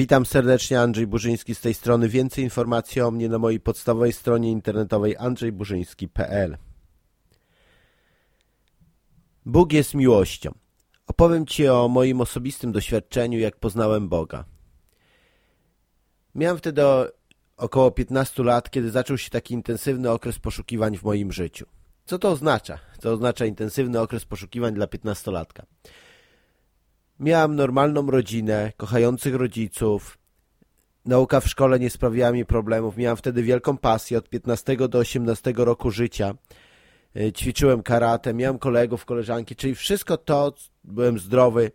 Witam serdecznie, Andrzej Burzyński z tej strony. Więcej informacji o mnie na mojej podstawowej stronie internetowej andrzejburzyński.pl Bóg jest miłością. Opowiem Ci o moim osobistym doświadczeniu, jak poznałem Boga. Miałem wtedy około 15 lat, kiedy zaczął się taki intensywny okres poszukiwań w moim życiu. Co to oznacza? Co oznacza intensywny okres poszukiwań dla 15-latka? Miałem normalną rodzinę, kochających rodziców. Nauka w szkole nie sprawiała mi problemów. Miałem wtedy wielką pasję od 15 do 18 roku życia. E, ćwiczyłem karate, miałem kolegów, koleżanki, czyli wszystko to, byłem zdrowy,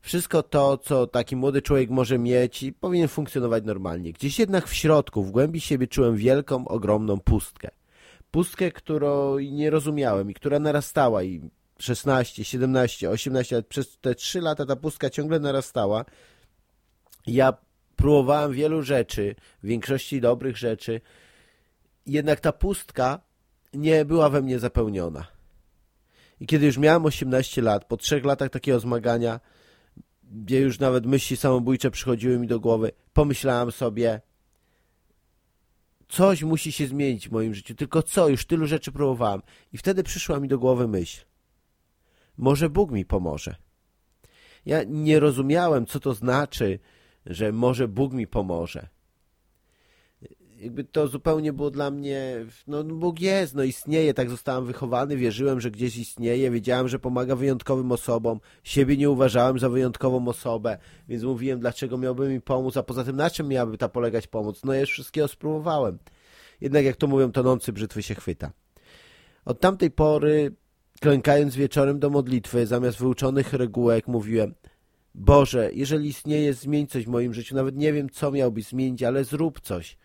wszystko to, co taki młody człowiek może mieć i powinien funkcjonować normalnie. Gdzieś jednak w środku, w głębi siebie czułem wielką, ogromną pustkę. Pustkę, którą nie rozumiałem i która narastała i 16, 17, 18 lat, przez te 3 lata ta pustka ciągle narastała. Ja próbowałem wielu rzeczy, w większości dobrych rzeczy, jednak ta pustka nie była we mnie zapełniona. I kiedy już miałem 18 lat, po trzech latach takiego zmagania, gdzie już nawet myśli samobójcze przychodziły mi do głowy, pomyślałem sobie, coś musi się zmienić w moim życiu, tylko co, już tylu rzeczy próbowałem. I wtedy przyszła mi do głowy myśl, może Bóg mi pomoże. Ja nie rozumiałem, co to znaczy, że może Bóg mi pomoże. Jakby to zupełnie było dla mnie, no Bóg jest, no istnieje, tak zostałem wychowany, wierzyłem, że gdzieś istnieje, wiedziałem, że pomaga wyjątkowym osobom, siebie nie uważałem za wyjątkową osobę, więc mówiłem, dlaczego miałby mi pomóc, a poza tym na czym miałaby ta polegać pomoc? No ja już wszystkiego spróbowałem. Jednak jak to mówią, tonący brzytwy się chwyta. Od tamtej pory klękając wieczorem do modlitwy, zamiast wyuczonych regułek, mówiłem Boże, jeżeli istnieje, zmień coś w moim życiu. Nawet nie wiem, co miałbyś zmienić, ale zrób coś.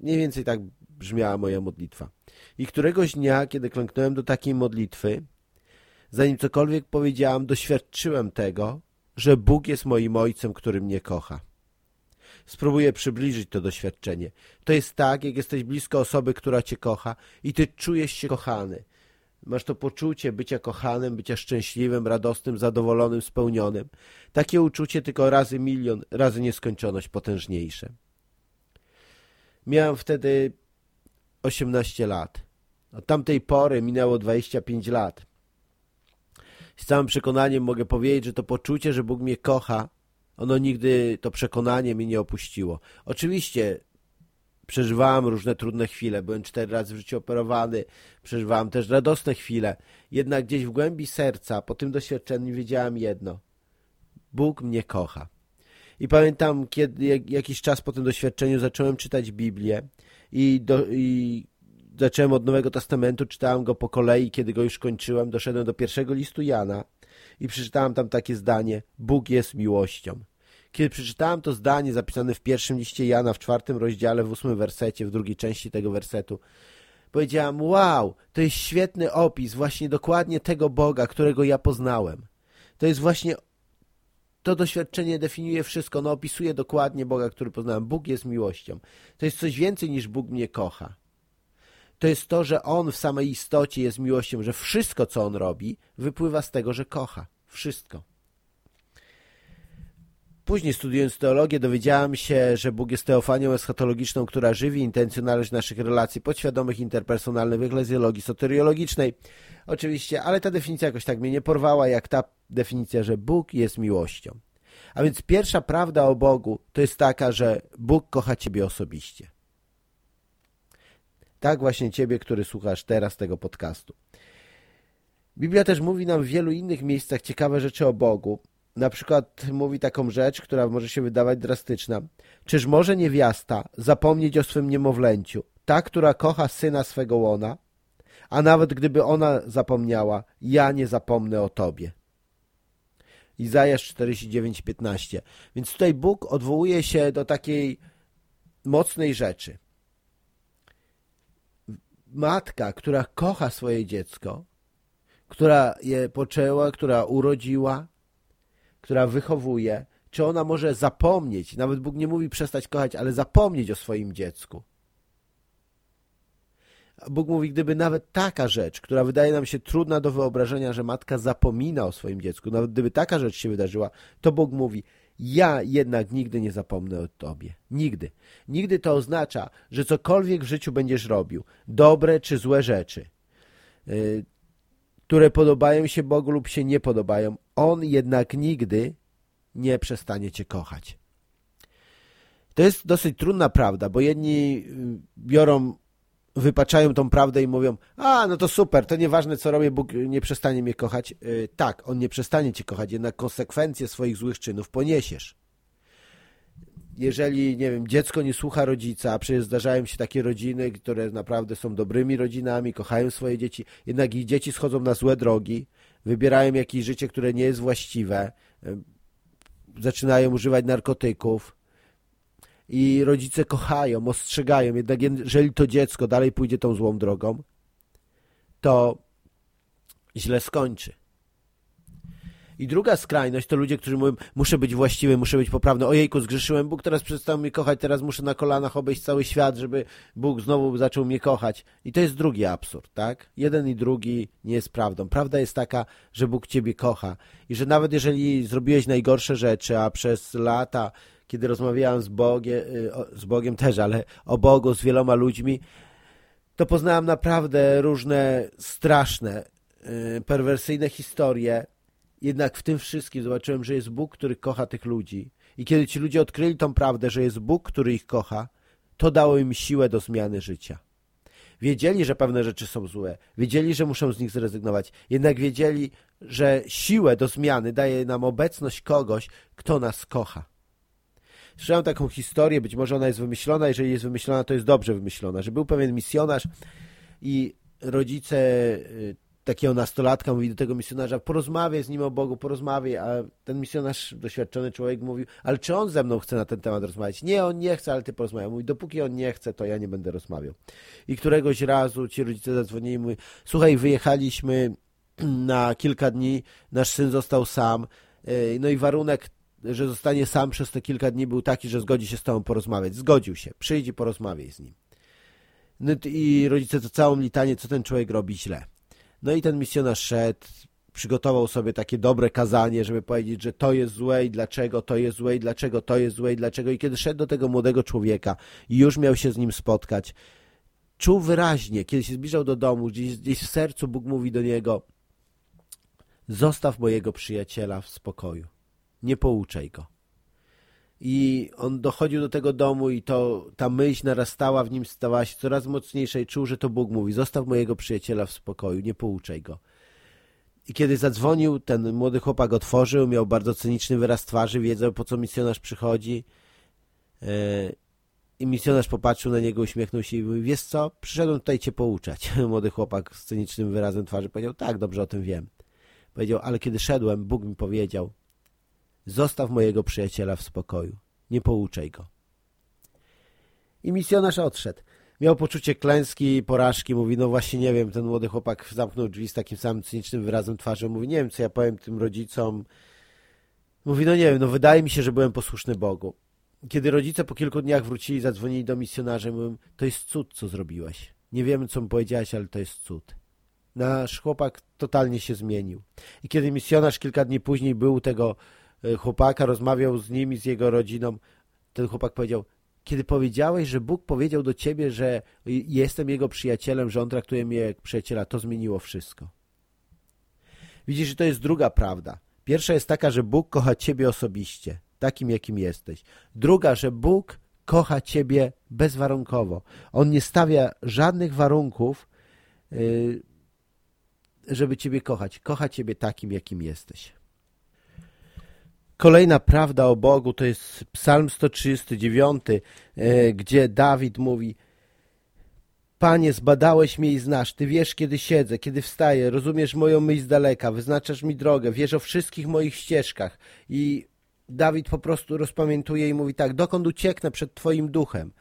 Mniej więcej tak brzmiała moja modlitwa. I któregoś dnia, kiedy klęknąłem do takiej modlitwy, zanim cokolwiek powiedziałam, doświadczyłem tego, że Bóg jest moim Ojcem, który mnie kocha. Spróbuję przybliżyć to doświadczenie. To jest tak, jak jesteś blisko osoby, która cię kocha i ty czujesz się kochany. Masz to poczucie bycia kochanym, bycia szczęśliwym, radosnym, zadowolonym, spełnionym. Takie uczucie tylko razy milion, razy nieskończoność potężniejsze. Miałem wtedy 18 lat. Od tamtej pory minęło 25 lat. Z całym przekonaniem mogę powiedzieć, że to poczucie, że Bóg mnie kocha, ono nigdy to przekonanie mnie nie opuściło. Oczywiście Przeżywałem różne trudne chwile, byłem cztery razy w życiu operowany, przeżywałem też radosne chwile. Jednak gdzieś w głębi serca, po tym doświadczeniu wiedziałem jedno. Bóg mnie kocha. I pamiętam, kiedy jakiś czas po tym doświadczeniu zacząłem czytać Biblię i, do, i zacząłem od Nowego Testamentu, czytałem go po kolei, kiedy go już kończyłem, doszedłem do pierwszego listu Jana i przeczytałem tam takie zdanie Bóg jest miłością. Kiedy przeczytałem to zdanie zapisane w pierwszym liście Jana w czwartym rozdziale, w ósmym wersecie, w drugiej części tego wersetu, powiedziałam, wow, to jest świetny opis właśnie dokładnie tego Boga, którego ja poznałem. To jest właśnie, to doświadczenie definiuje wszystko, no opisuje dokładnie Boga, który poznałem. Bóg jest miłością. To jest coś więcej niż Bóg mnie kocha. To jest to, że On w samej istocie jest miłością, że wszystko, co On robi, wypływa z tego, że kocha. Wszystko. Później studiując teologię dowiedziałem się, że Bóg jest teofanią eschatologiczną, która żywi intencjonalność naszych relacji podświadomych, interpersonalnych w eklezjologii soteriologicznej. Oczywiście, ale ta definicja jakoś tak mnie nie porwała, jak ta definicja, że Bóg jest miłością. A więc pierwsza prawda o Bogu to jest taka, że Bóg kocha Ciebie osobiście. Tak właśnie Ciebie, który słuchasz teraz tego podcastu. Biblia też mówi nam w wielu innych miejscach ciekawe rzeczy o Bogu, na przykład mówi taką rzecz, która może się wydawać drastyczna. Czyż może niewiasta zapomnieć o swym niemowlęciu, ta, która kocha syna swego łona? A nawet gdyby ona zapomniała, ja nie zapomnę o tobie. Izajasz 49:15. Więc tutaj Bóg odwołuje się do takiej mocnej rzeczy. Matka, która kocha swoje dziecko, która je poczęła, która urodziła, która wychowuje, czy ona może zapomnieć, nawet Bóg nie mówi przestać kochać, ale zapomnieć o swoim dziecku. Bóg mówi, gdyby nawet taka rzecz, która wydaje nam się trudna do wyobrażenia, że matka zapomina o swoim dziecku, nawet gdyby taka rzecz się wydarzyła, to Bóg mówi, Ja jednak nigdy nie zapomnę o Tobie. Nigdy. Nigdy to oznacza, że cokolwiek w życiu będziesz robił, dobre czy złe rzeczy, yy, które podobają się Bogu lub się nie podobają, On jednak nigdy nie przestanie Cię kochać. To jest dosyć trudna prawda, bo jedni y, biorą, wypaczają tą prawdę i mówią, a no to super, to nieważne co robię, Bóg nie przestanie mnie kochać. Yy, tak, On nie przestanie Cię kochać, jednak konsekwencje swoich złych czynów poniesiesz. Jeżeli, nie wiem, dziecko nie słucha rodzica, a przecież zdarzają się takie rodziny, które naprawdę są dobrymi rodzinami, kochają swoje dzieci, jednak ich dzieci schodzą na złe drogi, wybierają jakieś życie, które nie jest właściwe, y, zaczynają używać narkotyków, i rodzice kochają, ostrzegają, jednak jeżeli to dziecko dalej pójdzie tą złą drogą, to źle skończy. I druga skrajność to ludzie, którzy mówią, muszę być właściwy, muszę być poprawny. Ojejku, zgrzeszyłem, Bóg teraz przestał mnie kochać, teraz muszę na kolanach obejść cały świat, żeby Bóg znowu zaczął mnie kochać. I to jest drugi absurd, tak? Jeden i drugi nie jest prawdą. Prawda jest taka, że Bóg ciebie kocha i że nawet jeżeli zrobiłeś najgorsze rzeczy, a przez lata kiedy rozmawiałem z Bogiem, y, z Bogiem też, ale o Bogu z wieloma ludźmi, to poznałem naprawdę różne straszne, y, perwersyjne historie. Jednak w tym wszystkim zobaczyłem, że jest Bóg, który kocha tych ludzi. I kiedy ci ludzie odkryli tą prawdę, że jest Bóg, który ich kocha, to dało im siłę do zmiany życia. Wiedzieli, że pewne rzeczy są złe, wiedzieli, że muszą z nich zrezygnować, jednak wiedzieli, że siłę do zmiany daje nam obecność kogoś, kto nas kocha. Słyszałem taką historię, być może ona jest wymyślona, jeżeli jest wymyślona, to jest dobrze wymyślona, że był pewien misjonarz i rodzice y, takiego nastolatka mówi do tego misjonarza, porozmawiaj z nim o Bogu, porozmawiaj, a ten misjonarz, doświadczony człowiek mówi, ale czy on ze mną chce na ten temat rozmawiać? Nie, on nie chce, ale ty porozmawiaj. Mówi, dopóki on nie chce, to ja nie będę rozmawiał. I któregoś razu ci rodzice zadzwonili mówi, słuchaj, wyjechaliśmy na kilka dni, nasz syn został sam, y, no i warunek że zostanie sam przez te kilka dni był taki, że zgodzi się z tobą porozmawiać. Zgodził się. Przyjdź i porozmawiaj z nim. No i rodzice to całą litanię, co ten człowiek robi źle. No i ten misjonarz szedł, przygotował sobie takie dobre kazanie, żeby powiedzieć, że to jest złe i dlaczego to jest złe i dlaczego to jest złe i dlaczego. I kiedy szedł do tego młodego człowieka i już miał się z nim spotkać, czuł wyraźnie, kiedy się zbliżał do domu, gdzieś, gdzieś w sercu Bóg mówi do niego zostaw mojego przyjaciela w spokoju nie pouczaj go. I on dochodził do tego domu i to ta myśl narastała w nim, stała się coraz mocniejsza i czuł, że to Bóg mówi, zostaw mojego przyjaciela w spokoju, nie pouczaj go. I kiedy zadzwonił, ten młody chłopak otworzył, miał bardzo cyniczny wyraz twarzy, wiedział po co misjonarz przychodzi. E, I misjonarz popatrzył na niego, uśmiechnął się i mówi, wiesz co, przyszedłem tutaj cię pouczać. Młody chłopak z cynicznym wyrazem twarzy powiedział, tak, dobrze o tym wiem. Powiedział, ale kiedy szedłem, Bóg mi powiedział, Zostaw mojego przyjaciela w spokoju. Nie pouczaj go. I misjonarz odszedł. Miał poczucie klęski, porażki. Mówi, no właśnie nie wiem, ten młody chłopak zamknął drzwi z takim samym cynicznym wyrazem twarzy. Mówi, nie wiem, co ja powiem tym rodzicom. Mówi, no nie wiem, no wydaje mi się, że byłem posłuszny Bogu. Kiedy rodzice po kilku dniach wrócili, zadzwonili do misjonarza, mówią, to jest cud, co zrobiłeś. Nie wiemy, co mu powiedziałeś, ale to jest cud. Nasz chłopak totalnie się zmienił. I kiedy misjonarz kilka dni później był tego chłopaka, rozmawiał z nimi, z jego rodziną, ten chłopak powiedział, kiedy powiedziałeś, że Bóg powiedział do ciebie, że jestem jego przyjacielem, że on traktuje mnie jak przyjaciela, to zmieniło wszystko. Widzisz, że to jest druga prawda. Pierwsza jest taka, że Bóg kocha ciebie osobiście, takim jakim jesteś. Druga, że Bóg kocha ciebie bezwarunkowo. On nie stawia żadnych warunków, y, żeby ciebie kochać. Kocha ciebie takim, jakim jesteś. Kolejna prawda o Bogu to jest Psalm 139, e, gdzie Dawid mówi Panie, zbadałeś mnie i znasz, Ty wiesz, kiedy siedzę, kiedy wstaję, rozumiesz moją myśl z daleka, wyznaczasz mi drogę, wiesz o wszystkich moich ścieżkach. I Dawid po prostu rozpamiętuje i mówi tak, dokąd ucieknę przed Twoim duchem?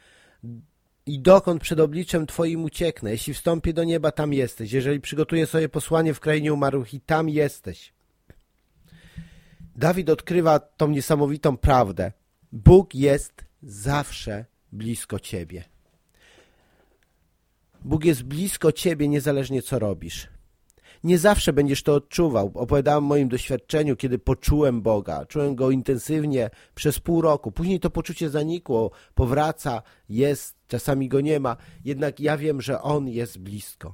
I dokąd przed obliczem Twoim ucieknę? Jeśli wstąpię do nieba, tam jesteś. Jeżeli przygotuję sobie posłanie w krainie umarłych i tam jesteś. Dawid odkrywa tą niesamowitą prawdę. Bóg jest zawsze blisko ciebie. Bóg jest blisko ciebie niezależnie co robisz. Nie zawsze będziesz to odczuwał. Opowiadałem o moim doświadczeniu, kiedy poczułem Boga. Czułem Go intensywnie przez pół roku. Później to poczucie zanikło, powraca, jest, czasami Go nie ma. Jednak ja wiem, że On jest blisko.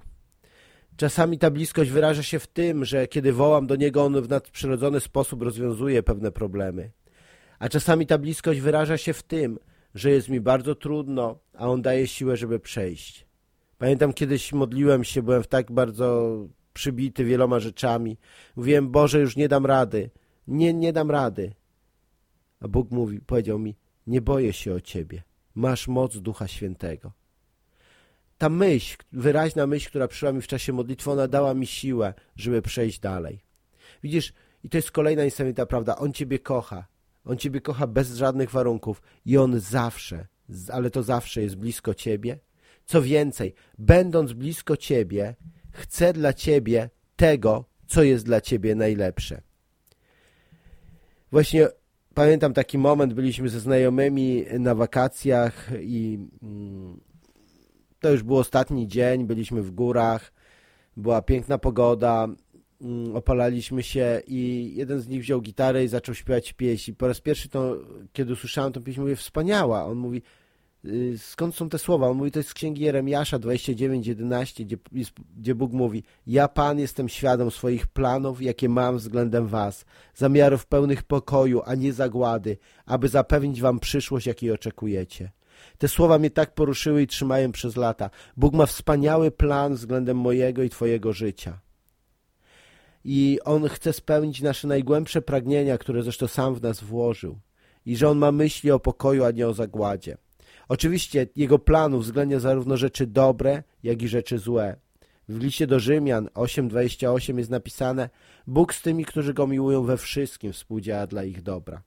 Czasami ta bliskość wyraża się w tym, że kiedy wołam do Niego, On w nadprzyrodzony sposób rozwiązuje pewne problemy. A czasami ta bliskość wyraża się w tym, że jest mi bardzo trudno, a On daje siłę, żeby przejść. Pamiętam kiedyś modliłem się, byłem tak bardzo przybity wieloma rzeczami. Mówiłem, Boże, już nie dam rady. Nie, nie dam rady. A Bóg mówi, powiedział mi, nie boję się o Ciebie. Masz moc Ducha Świętego. Ta myśl, wyraźna myśl, która przyszła mi w czasie modlitwy, ona dała mi siłę, żeby przejść dalej. Widzisz, i to jest kolejna niesamowita prawda. On Ciebie kocha. On Ciebie kocha bez żadnych warunków i On zawsze, ale to zawsze jest blisko Ciebie. Co więcej, będąc blisko Ciebie, chce dla Ciebie tego, co jest dla Ciebie najlepsze. Właśnie pamiętam taki moment, byliśmy ze znajomymi na wakacjach i mm, to już był ostatni dzień, byliśmy w górach, była piękna pogoda, mm, opalaliśmy się i jeden z nich wziął gitarę i zaczął śpiewać pieśń. Po raz pierwszy to, kiedy usłyszałem tę pieśń, mówię, wspaniała. On mówi, Y, skąd są te słowa? On mówi, to jest z księgi Jeremiasza 29:11, gdzie, gdzie Bóg mówi: Ja, Pan, jestem świadom swoich planów, jakie mam względem Was, zamiarów pełnych pokoju, a nie zagłady, aby zapewnić Wam przyszłość, jakiej oczekujecie. Te słowa mnie tak poruszyły i trzymają przez lata. Bóg ma wspaniały plan względem mojego i Twojego życia. I On chce spełnić nasze najgłębsze pragnienia, które zresztą sam w nas włożył. I że On ma myśli o pokoju, a nie o zagładzie. Oczywiście jego plan uwzględnia zarówno rzeczy dobre, jak i rzeczy złe. W liście do Rzymian 8:28 jest napisane Bóg z tymi, którzy go miłują we wszystkim współdziała dla ich dobra.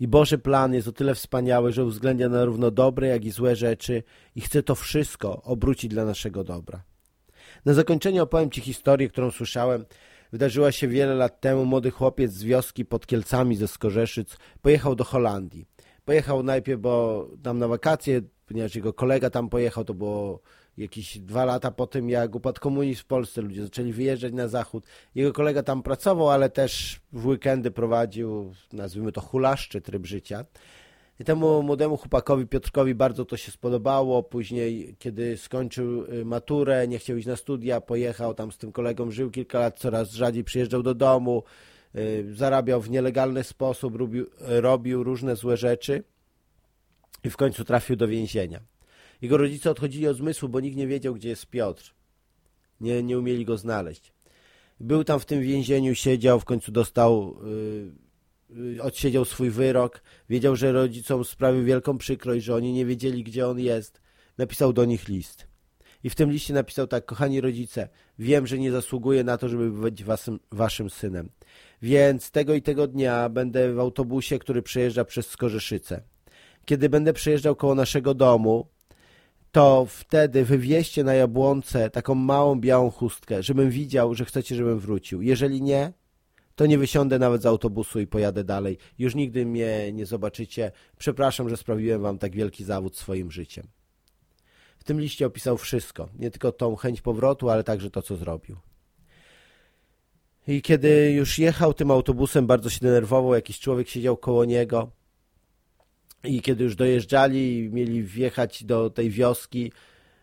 I Boży plan jest o tyle wspaniały, że uwzględnia zarówno dobre, jak i złe rzeczy i chce to wszystko obrócić dla naszego dobra. Na zakończenie opowiem Ci historię, którą słyszałem. Wydarzyła się wiele lat temu. Młody chłopiec z wioski pod Kielcami ze Skorzeszyc pojechał do Holandii. Pojechał najpierw, bo tam na wakacje, ponieważ jego kolega tam pojechał, to było jakieś dwa lata po tym, jak upadł komunizm w Polsce, ludzie zaczęli wyjeżdżać na zachód. Jego kolega tam pracował, ale też w weekendy prowadził, nazwijmy to hulaszczy tryb życia. I temu młodemu chłopakowi Piotrkowi bardzo to się spodobało. Później, kiedy skończył y, maturę, nie chciał iść na studia, pojechał tam z tym kolegą, żył kilka lat, coraz rzadziej przyjeżdżał do domu. Y, zarabiał w nielegalny sposób, robił, robił różne złe rzeczy i w końcu trafił do więzienia. Jego rodzice odchodzili od zmysłu, bo nikt nie wiedział, gdzie jest Piotr. Nie, nie umieli go znaleźć. Był tam w tym więzieniu, siedział, w końcu dostał, yy, odsiedział swój wyrok. Wiedział, że rodzicom sprawił wielką przykrość, że oni nie wiedzieli, gdzie on jest. Napisał do nich list. I w tym liście napisał tak, kochani rodzice, wiem, że nie zasługuję na to, żeby być waszym, waszym synem. Więc tego i tego dnia będę w autobusie, który przejeżdża przez Skorzeszyce. Kiedy będę przejeżdżał koło naszego domu, to wtedy wywieźcie na jabłonce taką małą białą chustkę, żebym widział, że chcecie, żebym wrócił. Jeżeli nie, to nie wysiądę nawet z autobusu i pojadę dalej. Już nigdy mnie nie zobaczycie. Przepraszam, że sprawiłem wam tak wielki zawód swoim życiem. W tym liście opisał wszystko, nie tylko tą chęć powrotu, ale także to, co zrobił. I kiedy już jechał tym autobusem, bardzo się denerwował, jakiś człowiek siedział koło niego. I kiedy już dojeżdżali i mieli wjechać do tej wioski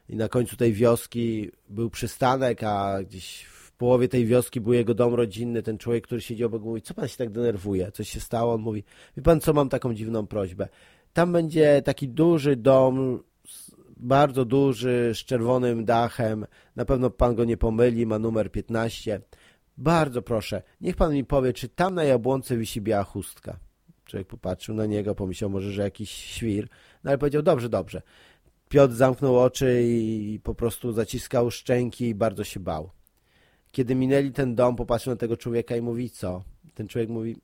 i na końcu tej wioski był przystanek, a gdzieś w połowie tej wioski był jego dom rodzinny, ten człowiek, który siedział obok mówi, co pan się tak denerwuje, coś się stało? On mówi, wie pan co, mam taką dziwną prośbę. Tam będzie taki duży dom, bardzo duży, z czerwonym dachem, na pewno pan go nie pomyli, ma numer 15 bardzo proszę, niech pan mi powie, czy tam na jabłonce wisi biała chustka. Człowiek popatrzył na niego, pomyślał może, że jakiś świr, no ale powiedział, dobrze, dobrze. Piotr zamknął oczy i po prostu zaciskał szczęki i bardzo się bał. Kiedy minęli ten dom, popatrzył na tego człowieka i mówi, co? Ten człowiek mówi,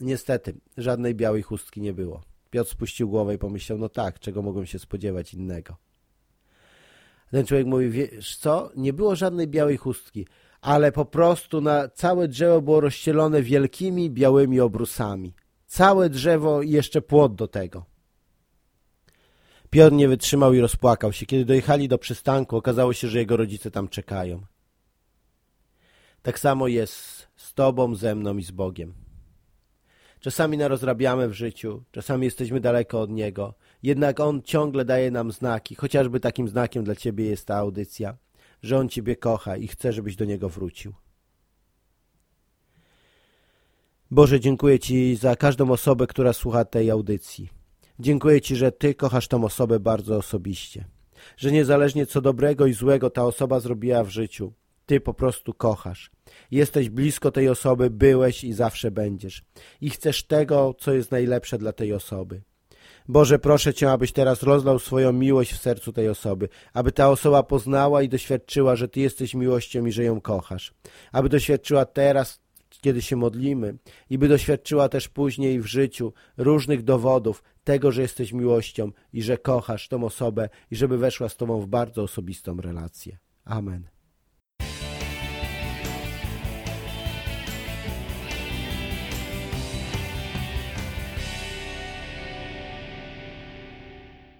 niestety, żadnej białej chustki nie było. Piotr spuścił głowę i pomyślał, no tak, czego mogłem się spodziewać innego. Ten człowiek mówi, wiesz co, nie było żadnej białej chustki, ale po prostu na całe drzewo było rozścielone wielkimi białymi obrusami. Całe drzewo i jeszcze płot do tego. Piotr nie wytrzymał i rozpłakał się. Kiedy dojechali do przystanku, okazało się, że jego rodzice tam czekają. Tak samo jest z Tobą, ze mną i z Bogiem. Czasami narozrabiamy w życiu, czasami jesteśmy daleko od Niego, jednak On ciągle daje nam znaki, chociażby takim znakiem dla Ciebie jest ta audycja, że On Ciebie kocha i chce, żebyś do Niego wrócił. Boże, dziękuję Ci za każdą osobę, która słucha tej audycji. Dziękuję Ci, że Ty kochasz tą osobę bardzo osobiście. Że niezależnie co dobrego i złego ta osoba zrobiła w życiu, Ty po prostu kochasz. Jesteś blisko tej osoby, byłeś i zawsze będziesz. I chcesz tego, co jest najlepsze dla tej osoby. Boże, proszę Cię, abyś teraz rozlał swoją miłość w sercu tej osoby, aby ta osoba poznała i doświadczyła, że Ty jesteś miłością i że ją kochasz. Aby doświadczyła teraz kiedy się modlimy i by doświadczyła też później w życiu różnych dowodów tego, że jesteś miłością i że kochasz tą osobę i żeby weszła z Tobą w bardzo osobistą relację. Amen.